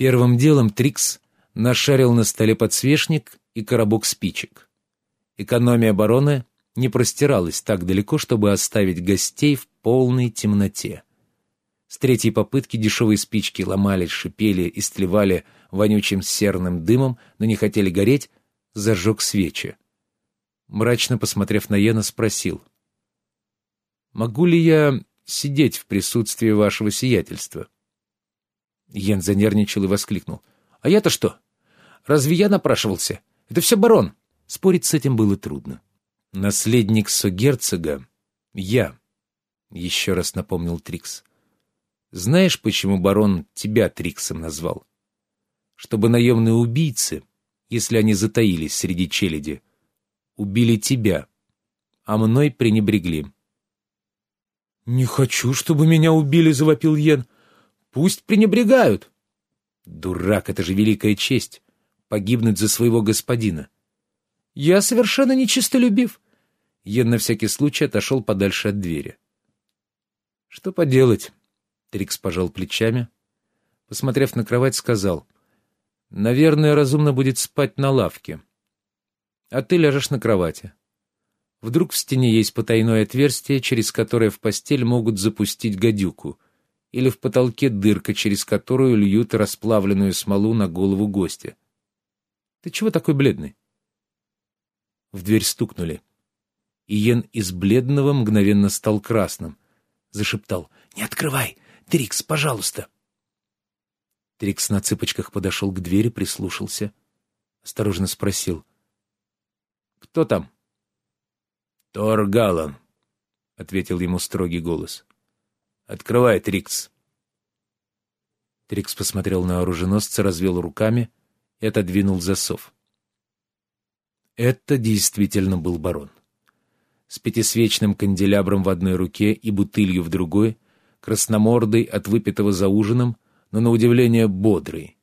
Первым делом Трикс нашарил на столе подсвечник и коробок спичек. Экономия барона не простиралась так далеко, чтобы оставить гостей в полной темноте. С третьей попытки дешевые спички ломались, шипели и стлевали вонючим серным дымом, но не хотели гореть, зажег свечи. Мрачно посмотрев на Йена, спросил. «Могу ли я сидеть в присутствии вашего сиятельства?» Йен занервничал и воскликнул. «А я-то что? Разве я напрашивался? Это все барон!» Спорить с этим было трудно. «Наследник согерцога — я», — еще раз напомнил Трикс. «Знаешь, почему барон тебя Триксом назвал? Чтобы наемные убийцы, если они затаились среди челяди, убили тебя, а мной пренебрегли». «Не хочу, чтобы меня убили», — завопил Йен. «Пусть пренебрегают». «Дурак, это же великая честь — погибнуть за своего господина». «Я совершенно нечистолюбив». Йен на всякий случай отошел подальше от двери. «Что поделать?» — Трикс пожал плечами. Посмотрев на кровать, сказал. «Наверное, разумно будет спать на лавке. А ты ляжешь на кровати. Вдруг в стене есть потайное отверстие, через которое в постель могут запустить гадюку, или в потолке дырка, через которую льют расплавленную смолу на голову гостя. Ты чего такой бледный? В дверь стукнули. Иен из бледного мгновенно стал красным. Зашептал. «Не открывай! Трикс, пожалуйста!» Трикс на цыпочках подошел к двери, прислушался. Осторожно спросил. «Кто там?» «Тор Галан», — ответил ему строгий голос. «Открывай, Трикс». Трикс посмотрел на оруженосца, развел руками и отодвинул засов. Это действительно был барон. С пятисвечным канделябром в одной руке и бутылью в другой, красномордый от выпитого за ужином, но, на удивление, бодрый.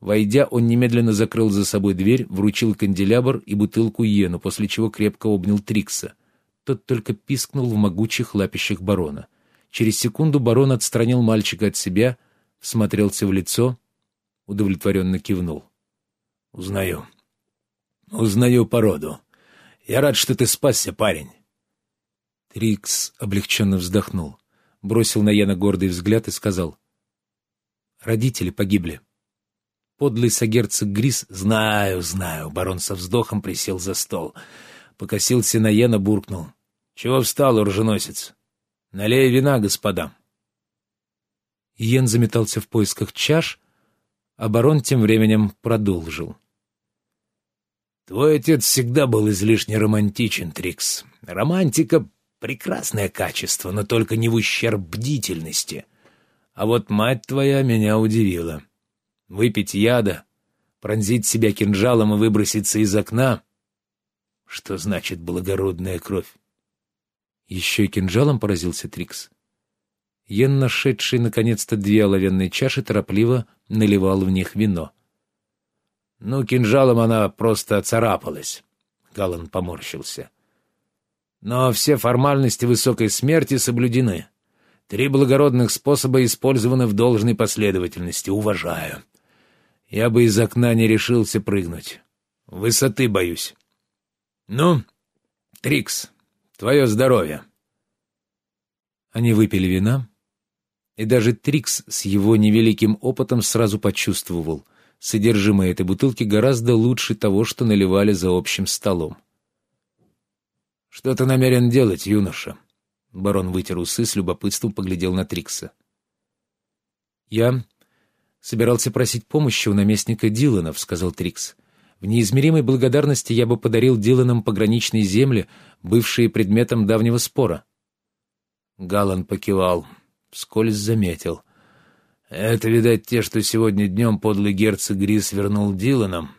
Войдя, он немедленно закрыл за собой дверь, вручил канделябр и бутылку Йену, после чего крепко обнял Трикса. Тот только пискнул в могучих лапищах барона. Через секунду барон отстранил мальчика от себя, всмотрелся в лицо, удовлетворенно кивнул. «Узнаю. Узнаю породу. Я рад, что ты спасся, парень». Трикс облегченно вздохнул, бросил на Яна гордый взгляд и сказал. «Родители погибли». Подлый сагерцог Грис «Знаю, знаю», — барон со вздохом присел за стол — Покосился на Йена, буркнул. «Чего встал, оруженосец? Налей вина, господа». Йен заметался в поисках чаш, а барон тем временем продолжил. «Твой отец всегда был излишне романтичен, Трикс. Романтика — прекрасное качество, но только не в ущерб бдительности. А вот мать твоя меня удивила. Выпить яда, пронзить себя кинжалом и выброситься из окна что значит благородная кровь? Еще и кинжалом поразился Трикс. Йен, нашедший наконец-то две оловянные чаши, торопливо наливал в них вино. «Ну, кинжалом она просто царапалась», — Галан поморщился. «Но все формальности высокой смерти соблюдены. Три благородных способа использованы в должной последовательности. Уважаю. Я бы из окна не решился прыгнуть. Высоты боюсь». «Ну, Трикс, твое здоровье!» Они выпили вина, и даже Трикс с его невеликим опытом сразу почувствовал, содержимое этой бутылки гораздо лучше того, что наливали за общим столом. «Что ты намерен делать, юноша?» Барон вытер усы, с любопытством поглядел на Трикса. «Я собирался просить помощи у наместника Диланов», — сказал Трикс. В неизмеримой благодарности я бы подарил Диланам пограничные земли, бывшие предметом давнего спора. Галан покивал, вскользь заметил. «Это, видать, те, что сегодня днем подлый герцог Грис вернул Диланам»,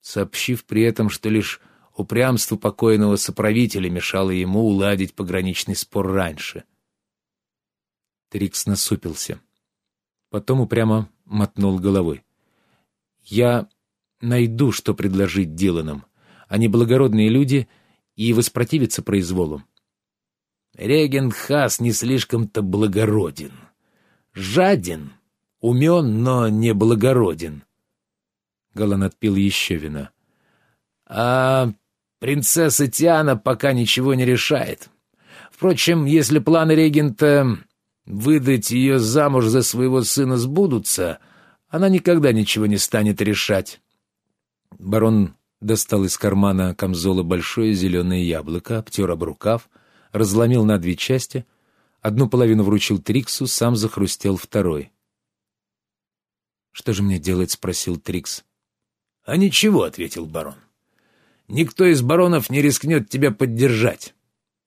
сообщив при этом, что лишь упрямство покойного соправителя мешало ему уладить пограничный спор раньше. Трикс насупился. Потом упрямо мотнул головой. «Я найду, что предложить Диланам. Они благородные люди и воспротивятся произволу. Регент Хас не слишком-то благороден. Жаден, Умен, но не благороден. Галан отпил еще вина. А принцесса Тиана пока ничего не решает. Впрочем, если планы регента выдать ее замуж за своего сына сбудутся, она никогда ничего не станет решать. Барон достал из кармана камзола большое зеленое яблоко, обтер об рукав, разломил на две части, одну половину вручил Триксу, сам захрустел второй. «Что же мне делать?» — спросил Трикс. «А ничего», — ответил барон. «Никто из баронов не рискнет тебя поддержать.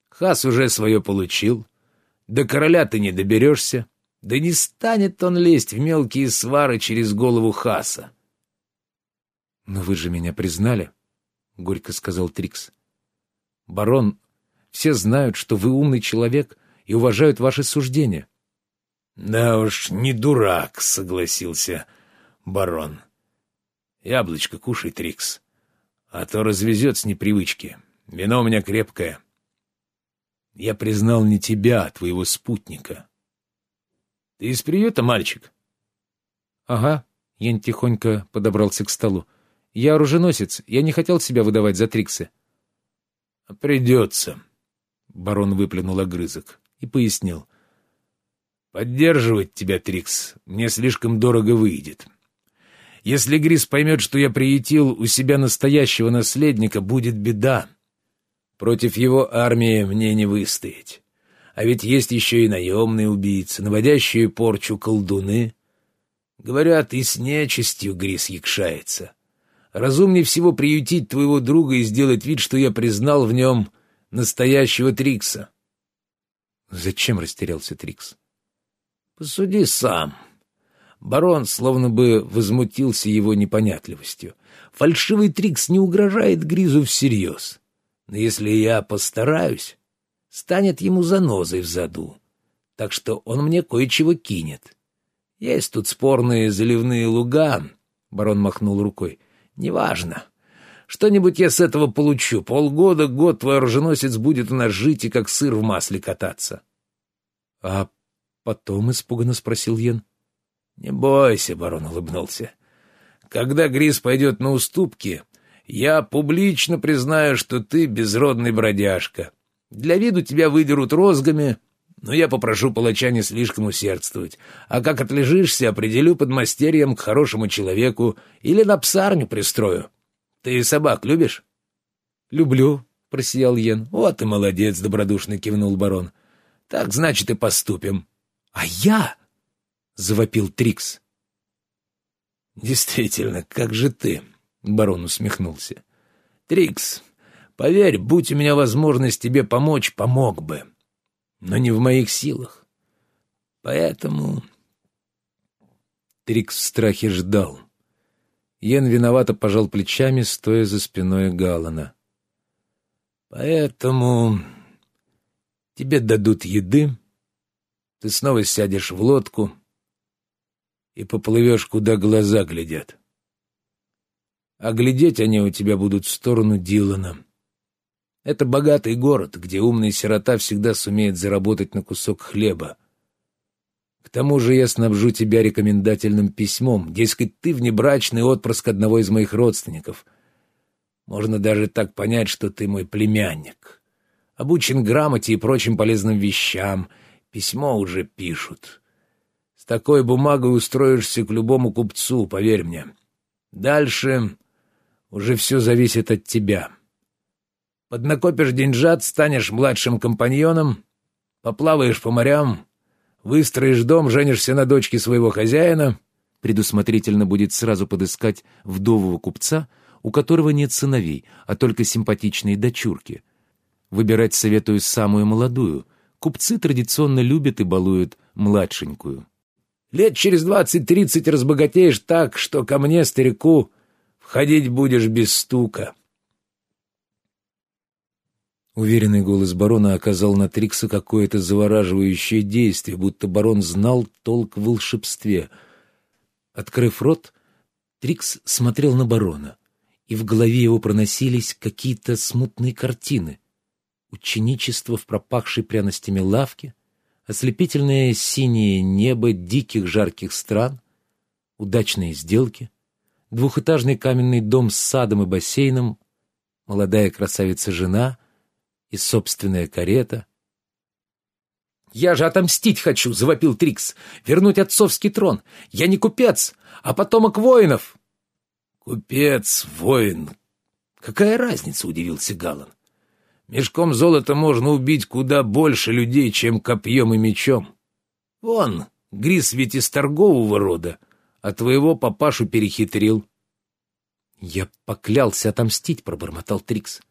Хас уже свое получил. До короля ты не доберешься. Да не станет он лезть в мелкие свары через голову Хаса. «Но вы же меня признали», — горько сказал Трикс. «Барон, все знают, что вы умный человек и уважают ваши суждения». «Да уж, не дурак», — согласился барон. «Яблочко кушай, Трикс, а то развезет с непривычки. Вино у меня крепкое. Я признал не тебя, а твоего спутника. Ты из приюта, мальчик?» «Ага», — Ян тихонько подобрался к столу. Я оруженосец, я не хотел себя выдавать за Триксы. — Придется, — барон выплюнул огрызок и пояснил. — Поддерживать тебя, Трикс, мне слишком дорого выйдет. Если Грис поймет, что я приютил у себя настоящего наследника, будет беда. Против его армии мне не выстоять. А ведь есть еще и наемные убийцы, наводящие порчу колдуны. Говорят, и с нечистью Грис якшается. Разумнее всего приютить твоего друга и сделать вид, что я признал в нем настоящего Трикса. Зачем растерялся Трикс? Посуди сам. Барон словно бы возмутился его непонятливостью. Фальшивый Трикс не угрожает Гризу всерьез. Но если я постараюсь, станет ему занозой в заду. Так что он мне кое-чего кинет. Есть тут спорные заливные луга, — барон махнул рукой, Неважно. Что-нибудь я с этого получу. Полгода, год твой оруженосец будет у нас жить и как сыр в масле кататься. — А потом испуганно спросил Йен. — Не бойся, — барон улыбнулся. — Когда Грис пойдет на уступки, я публично признаю, что ты безродный бродяжка. Для виду тебя выдерут розгами, но я попрошу палача не слишком усердствовать. А как отлежишься, определю под мастерьем к хорошему человеку или на псарню пристрою. Ты собак любишь? — Люблю, — просиял Йен. — Вот и молодец, — добродушно кивнул барон. — Так, значит, и поступим. — А я? — завопил Трикс. — Действительно, как же ты? — барон усмехнулся. — Трикс, поверь, будь у меня возможность тебе помочь, помог бы. — но не в моих силах. Поэтому... Трикс в страхе ждал. Йен виновато пожал плечами, стоя за спиной Галана. «Поэтому тебе дадут еды, ты снова сядешь в лодку и поплывешь, куда глаза глядят. А глядеть они у тебя будут в сторону Дилана. Это богатый город, где умный сирота всегда сумеет заработать на кусок хлеба. К тому же я снабжу тебя рекомендательным письмом, дескать, ты внебрачный отпрыск одного из моих родственников. Можно даже так понять, что ты мой племянник. Обучен грамоте и прочим полезным вещам. Письмо уже пишут. С такой бумагой устроишься к любому купцу, поверь мне. Дальше уже все зависит от тебя». Поднакопишь деньжат, станешь младшим компаньоном, поплаваешь по морям, выстроишь дом, женишься на дочке своего хозяина. Предусмотрительно будет сразу подыскать вдового купца, у которого нет сыновей, а только симпатичные дочурки. Выбирать советую самую молодую. Купцы традиционно любят и балуют младшенькую. Лет через двадцать-тридцать разбогатеешь так, что ко мне, старику, входить будешь без стука. Уверенный голос барона оказал на Трикса какое-то завораживающее действие, будто барон знал толк в волшебстве. Открыв рот, Трикс смотрел на барона, и в голове его проносились какие-то смутные картины. Ученичество в пропахшей пряностями лавке, ослепительное синее небо диких жарких стран — удачные сделки, двухэтажный каменный дом с садом и бассейном, молодая красавица-жена и собственная карета. «Я же отомстить хочу!» — завопил Трикс. «Вернуть отцовский трон! Я не купец, а потомок воинов!» «Купец, воин! Какая разница?» — удивился Галан. «Мешком золота можно убить куда больше людей, чем копьем и мечом. Вон, Грис ведь из торгового рода, а твоего папашу перехитрил». «Я поклялся отомстить», — пробормотал Трикс.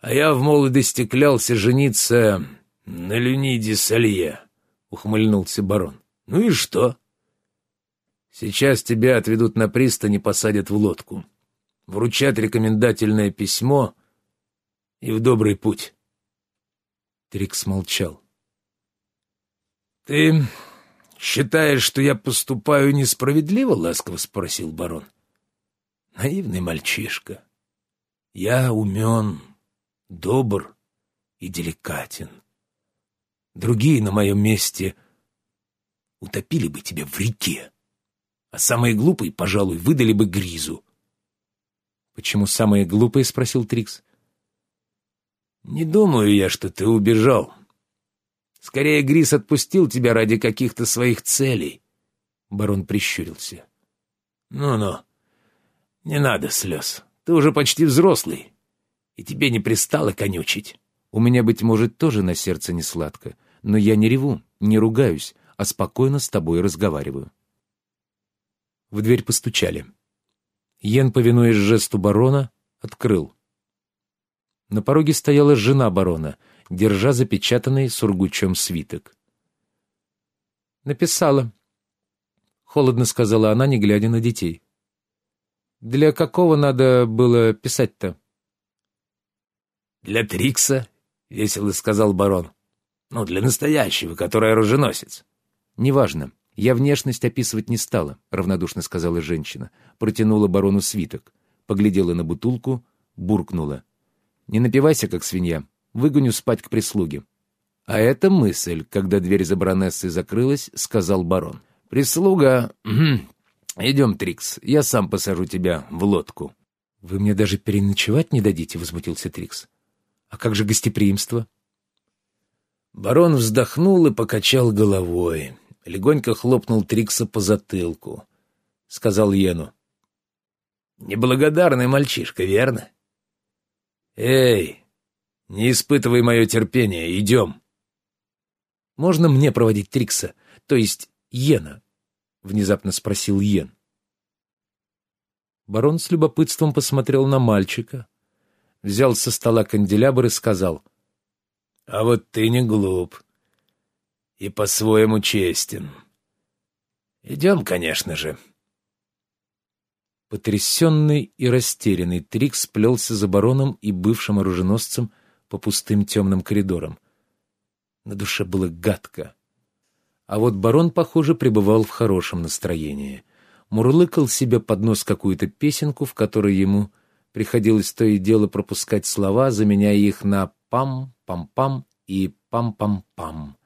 «А я в молодости клялся жениться на Люниде Салье», — ухмыльнулся барон. «Ну и что?» «Сейчас тебя отведут на пристань и посадят в лодку. Вручат рекомендательное письмо и в добрый путь». Трикс молчал. «Ты считаешь, что я поступаю несправедливо?» — ласково спросил барон. «Наивный мальчишка. Я умен, добр и деликатен. Другие на моем месте утопили бы тебя в реке, а самые глупые, пожалуй, выдали бы Гризу». «Почему самые глупые?» — спросил Трикс. «Не думаю я, что ты убежал», Скорее, Грис отпустил тебя ради каких-то своих целей. Барон прищурился. Ну-ну, не надо слез. Ты уже почти взрослый, и тебе не пристало конючить. У меня, быть может, тоже на сердце не сладко, но я не реву, не ругаюсь, а спокойно с тобой разговариваю. В дверь постучали. Йен, повинуясь жесту барона, открыл. На пороге стояла жена барона, держа запечатанный сургучом свиток. «Написала», — холодно сказала она, не глядя на детей. «Для какого надо было писать-то?» «Для Трикса», — весело сказал барон. «Ну, для настоящего, который оруженосец». «Неважно. Я внешность описывать не стала», — равнодушно сказала женщина. Протянула барону свиток. Поглядела на бутылку, буркнула. «Не напивайся, как свинья выгоню спать к прислуге. А эта мысль, когда дверь за баронессой закрылась, сказал барон. «Прислуга... Идем, Трикс, я сам посажу тебя в лодку». «Вы мне даже переночевать не дадите?» — возмутился Трикс. «А как же гостеприимство?» Барон вздохнул и покачал головой. Легонько хлопнул Трикса по затылку. Сказал Йену. «Неблагодарный мальчишка, верно?» «Эй, «Не испытывай мое терпение, идем!» «Можно мне проводить Трикса, то есть Йена?» — внезапно спросил Йен. Барон с любопытством посмотрел на мальчика, взял со стола канделябр и сказал, «А вот ты не глуп и по-своему честен. Идем, конечно же». Потрясенный и растерянный Трикс плелся за бароном и бывшим оруженосцем, по пустым темным коридорам. На душе было гадко. А вот барон, похоже, пребывал в хорошем настроении. Мурлыкал себе под нос какую-то песенку, в которой ему приходилось то и дело пропускать слова, заменяя их на «пам-пам-пам» и «пам-пам-пам».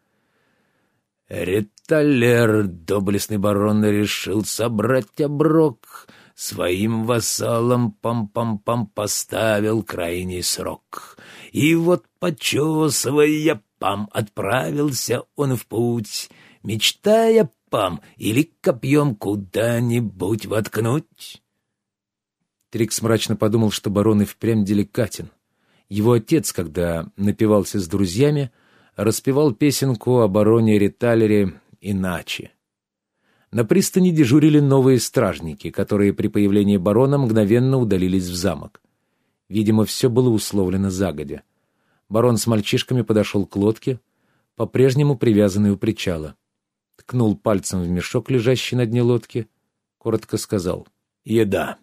«Реталер, доблестный барон, решил собрать оброк», Своим вассалам пам-пам-пам поставил крайний срок. И вот, почесывая пам, отправился он в путь, мечтая пам или копьем куда-нибудь воткнуть. Трикс мрачно подумал, что барон и впрямь деликатен. Его отец, когда напивался с друзьями, распевал песенку о бароне Риталере иначе. На пристани дежурили новые стражники, которые при появлении барона мгновенно удалились в замок. Видимо, все было условлено загодя. Барон с мальчишками подошел к лодке, по-прежнему привязанный у причала. Ткнул пальцем в мешок, лежащий на дне лодки, коротко сказал «Еда».